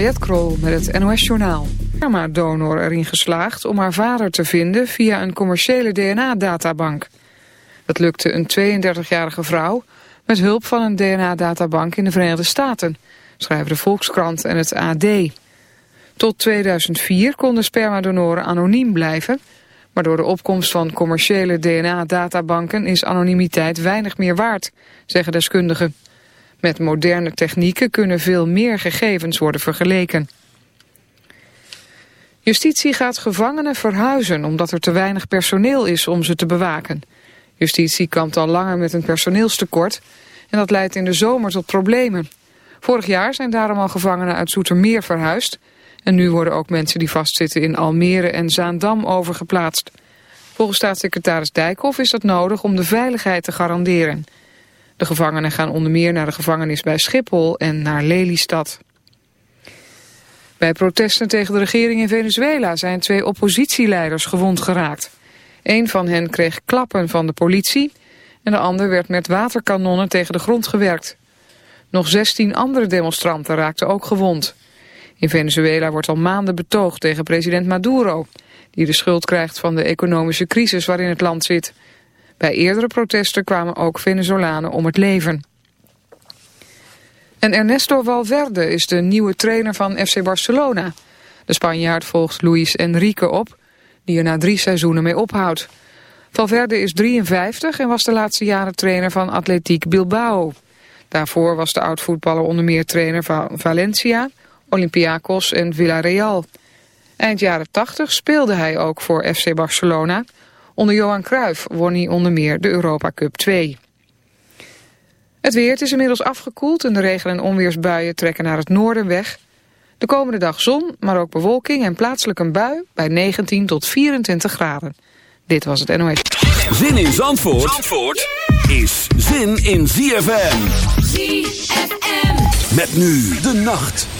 Mariette Krol met het NOS Journaal. donor erin geslaagd om haar vader te vinden via een commerciële DNA-databank. Dat lukte een 32-jarige vrouw met hulp van een DNA-databank in de Verenigde Staten, schrijven de Volkskrant en het AD. Tot 2004 konden spermadonoren anoniem blijven, maar door de opkomst van commerciële DNA-databanken is anonimiteit weinig meer waard, zeggen deskundigen. Met moderne technieken kunnen veel meer gegevens worden vergeleken. Justitie gaat gevangenen verhuizen omdat er te weinig personeel is om ze te bewaken. Justitie kampt al langer met een personeelstekort en dat leidt in de zomer tot problemen. Vorig jaar zijn daarom al gevangenen uit Zoetermeer verhuisd en nu worden ook mensen die vastzitten in Almere en Zaandam overgeplaatst. Volgens staatssecretaris Dijkhoff is dat nodig om de veiligheid te garanderen. De gevangenen gaan onder meer naar de gevangenis bij Schiphol en naar Lelystad. Bij protesten tegen de regering in Venezuela zijn twee oppositieleiders gewond geraakt. Een van hen kreeg klappen van de politie en de ander werd met waterkanonnen tegen de grond gewerkt. Nog 16 andere demonstranten raakten ook gewond. In Venezuela wordt al maanden betoogd tegen president Maduro... die de schuld krijgt van de economische crisis waarin het land zit... Bij eerdere protesten kwamen ook Venezolanen om het leven. En Ernesto Valverde is de nieuwe trainer van FC Barcelona. De Spanjaard volgt Luis Enrique op, die er na drie seizoenen mee ophoudt. Valverde is 53 en was de laatste jaren trainer van Atletiek Bilbao. Daarvoor was de oud-voetballer onder meer trainer van Valencia, Olympiakos en Villarreal. Eind jaren 80 speelde hij ook voor FC Barcelona... Onder Johan Cruijff won hij onder meer de Europa Cup 2. Het weer is inmiddels afgekoeld en de regen- en onweersbuien trekken naar het noorden weg. De komende dag zon, maar ook bewolking en plaatselijk een bui bij 19 tot 24 graden. Dit was het NOS. Zin in Zandvoort, Zandvoort is zin in ZFM. ZFM. Met nu de nacht.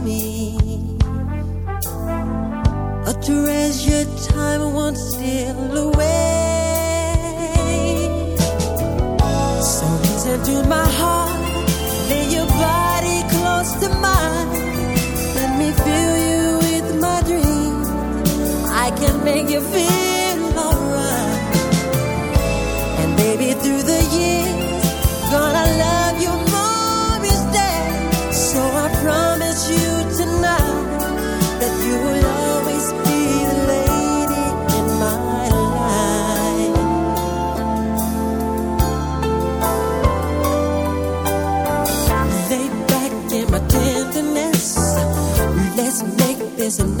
to raise your time still away. So to my heart, lay your body close to mine. Let me fill you with my dreams. I can make you feel. There's a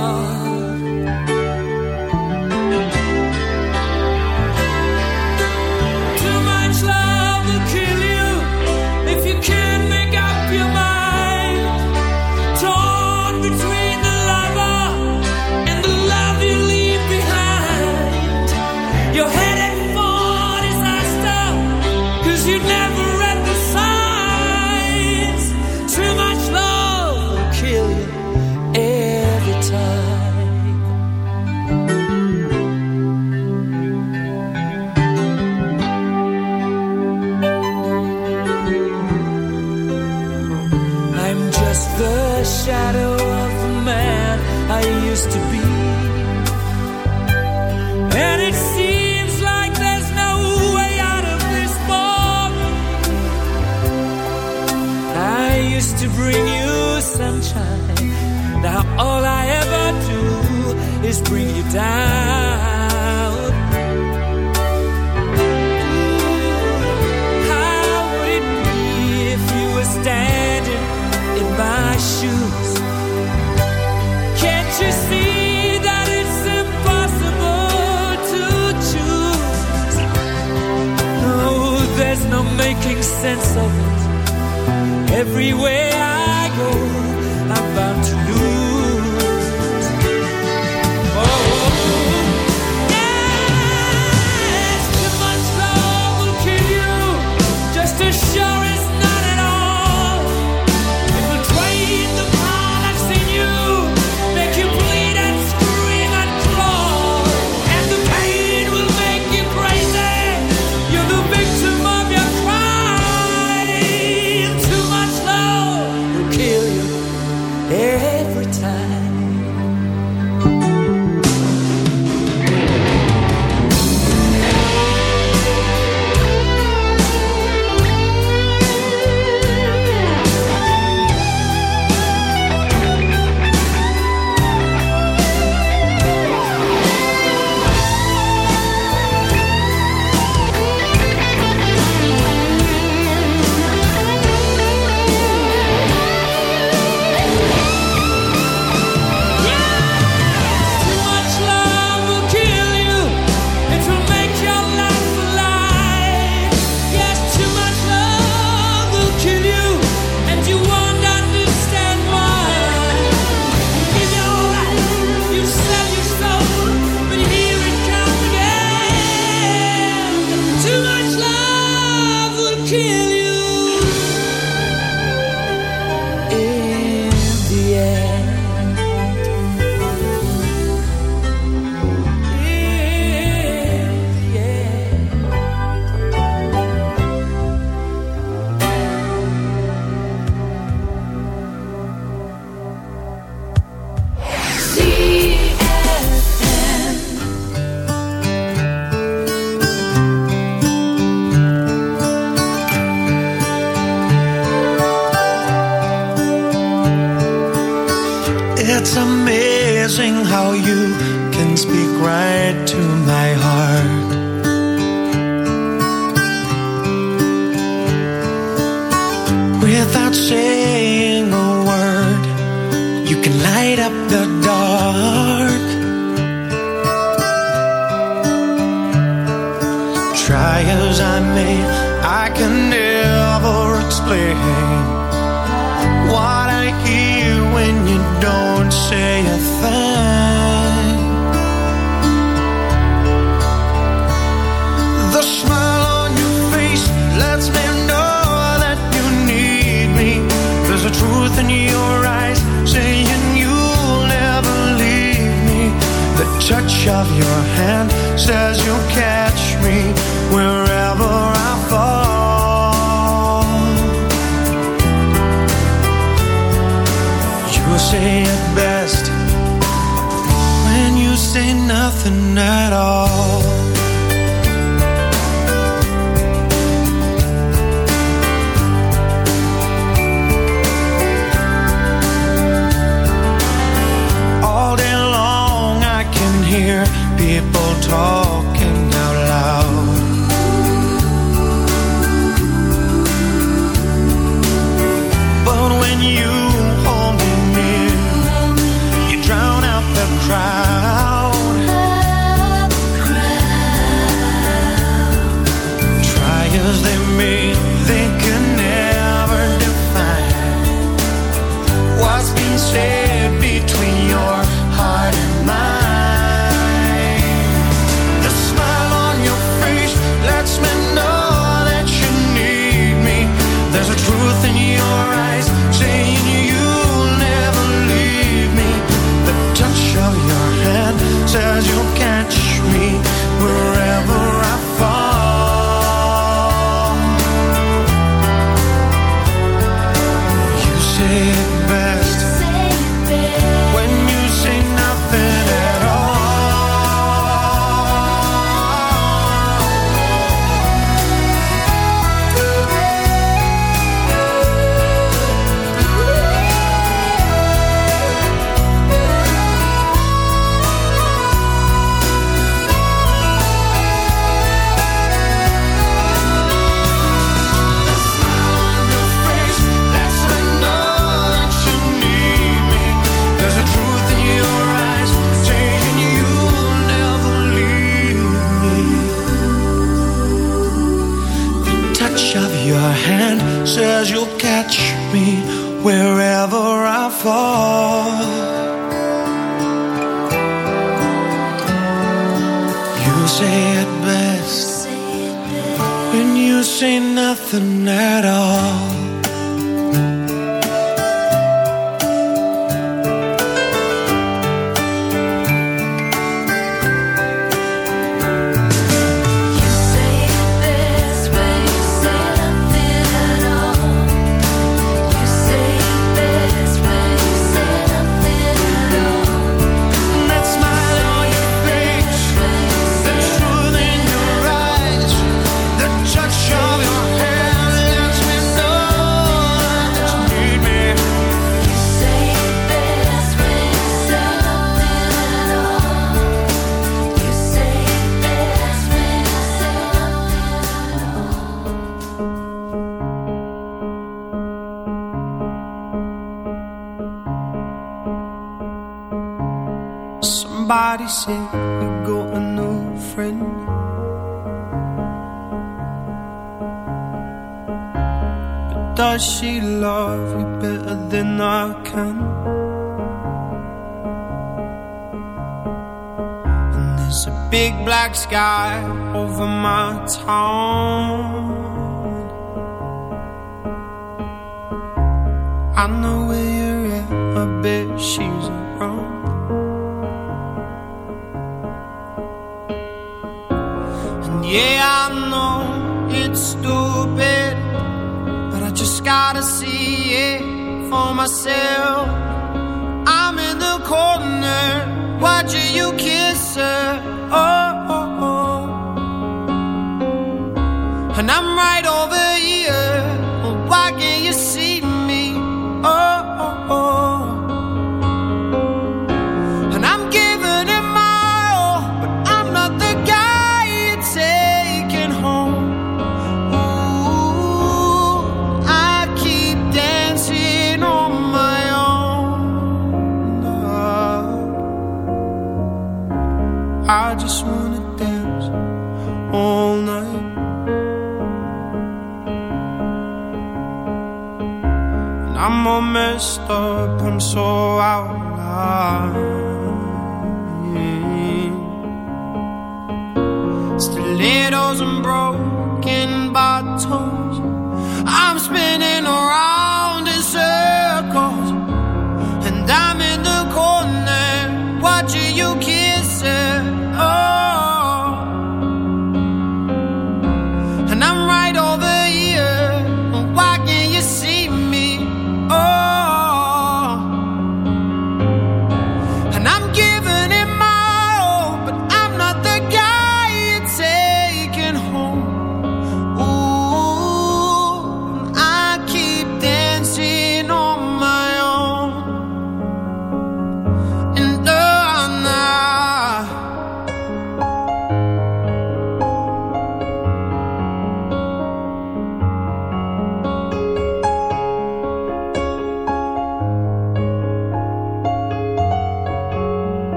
Bring you down. Kill nothing at all.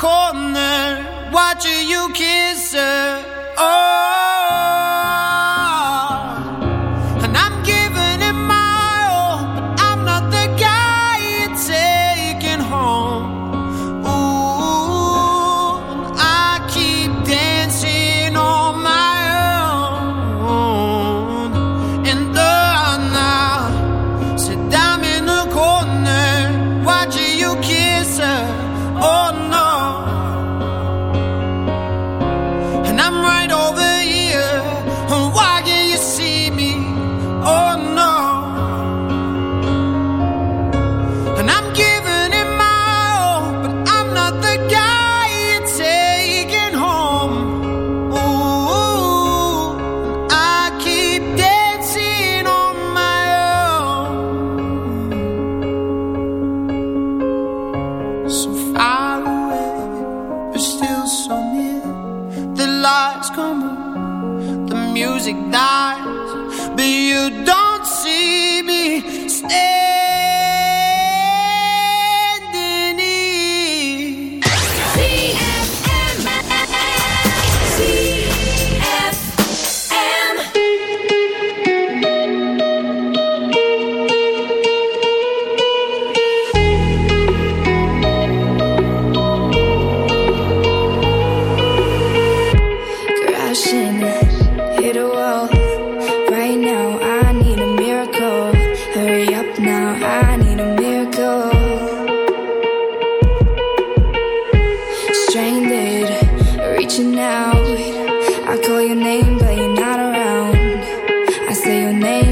Corner, watching you kiss her.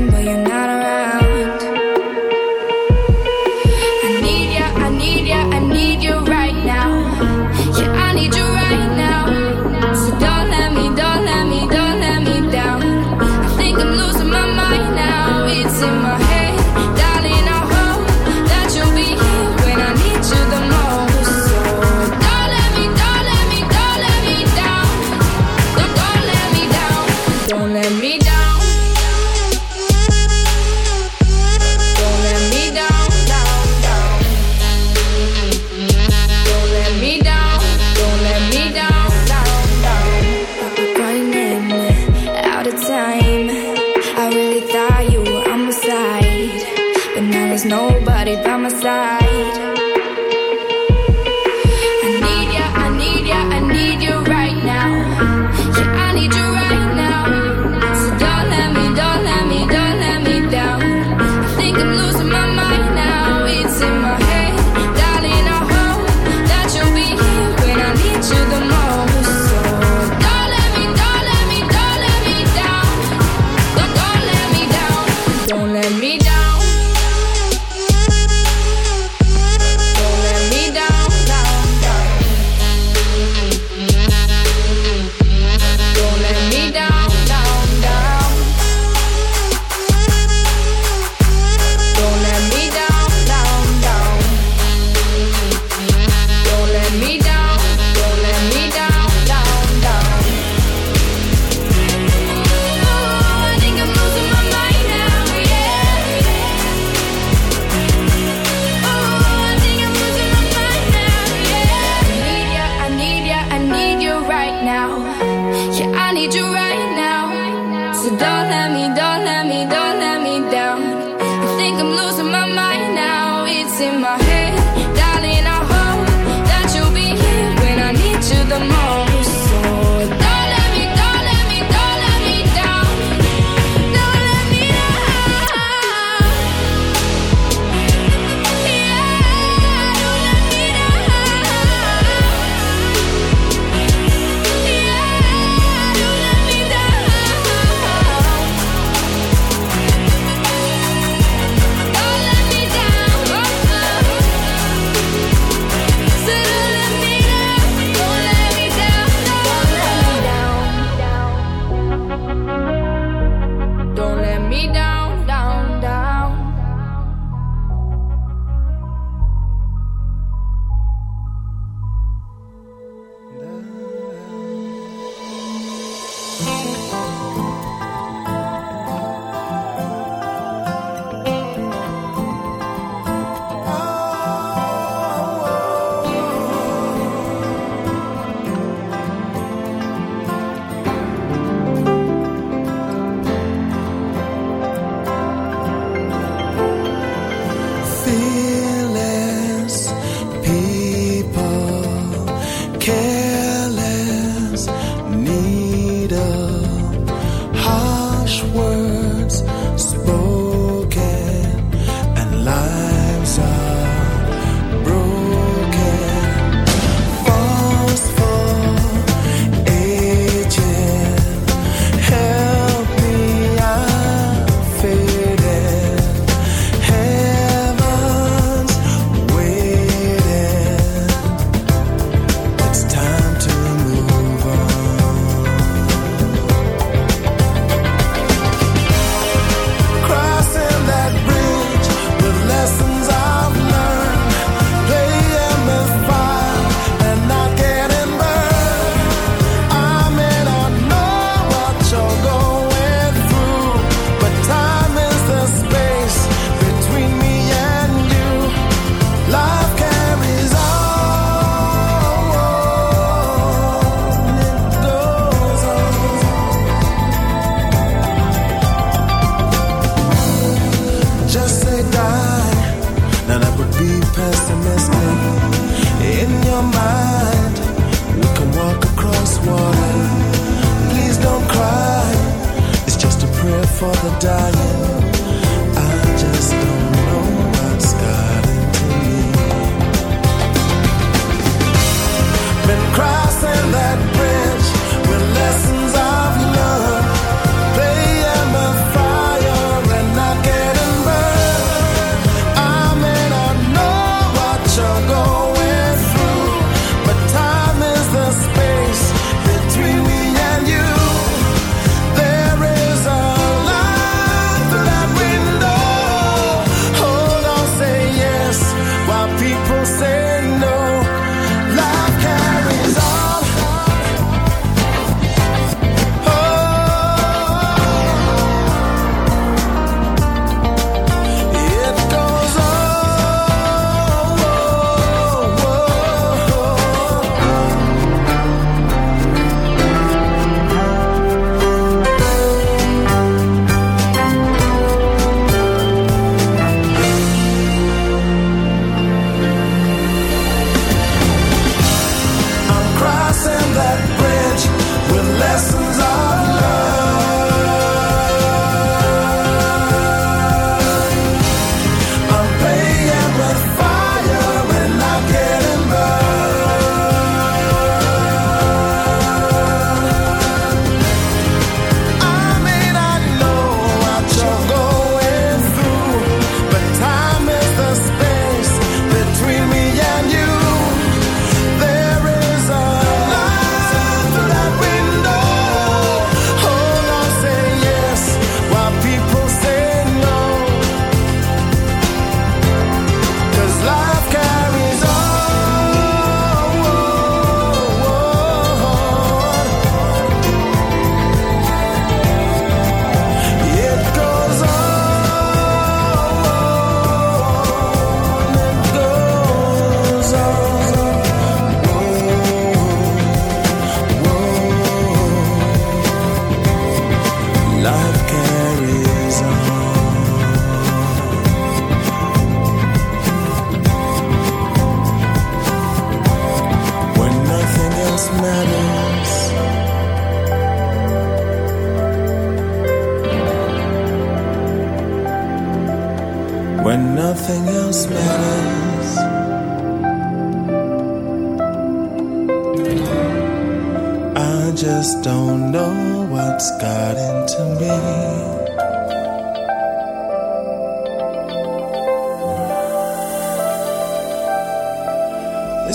but you're not darling.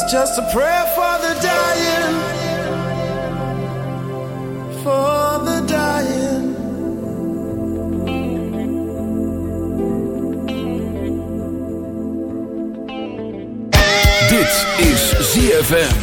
It's just a prayer for the dying, for the dying. Dit is ZFM.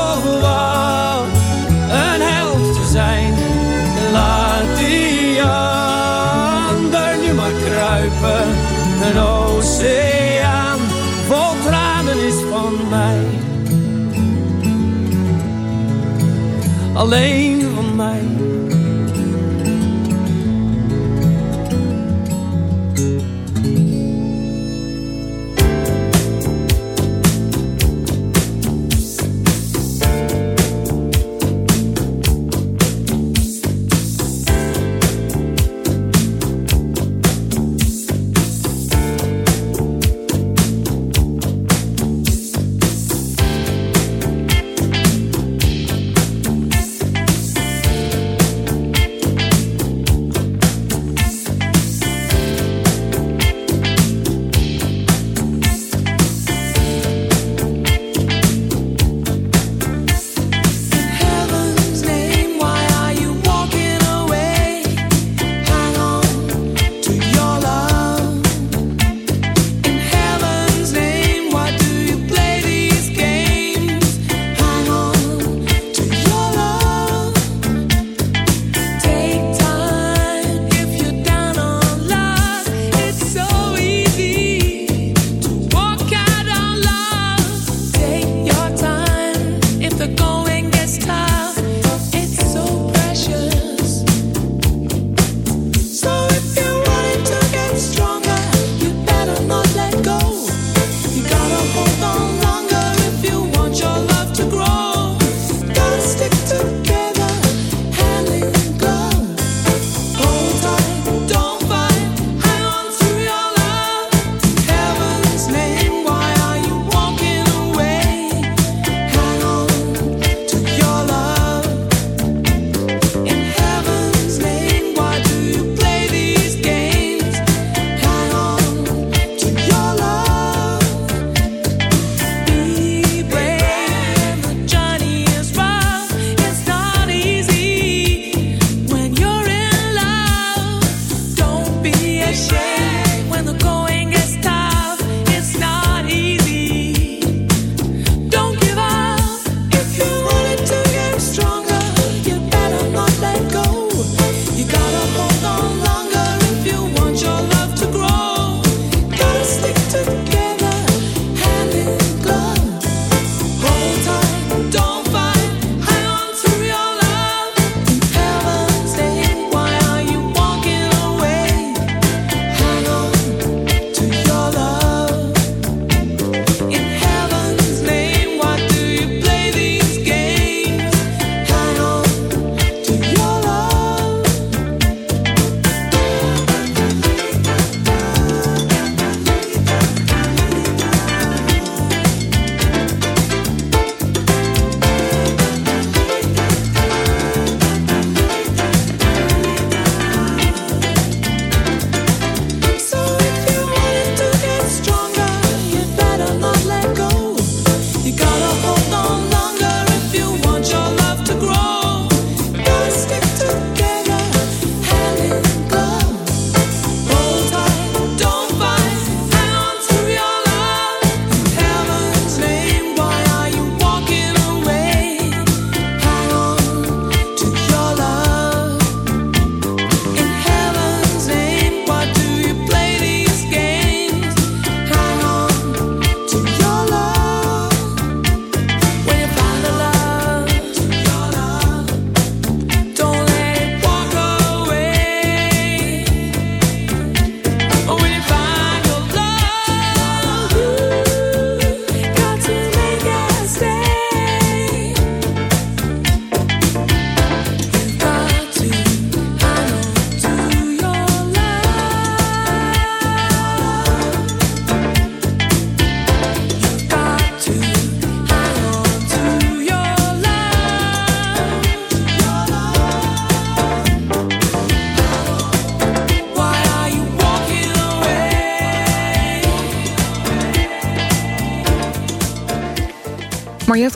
Alleen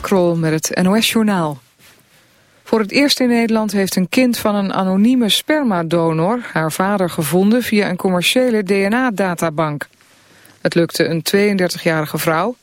Krol met het NOS Journaal. Voor het eerst in Nederland heeft een kind van een anonieme spermadonor... haar vader gevonden via een commerciële DNA-databank. Het lukte een 32-jarige vrouw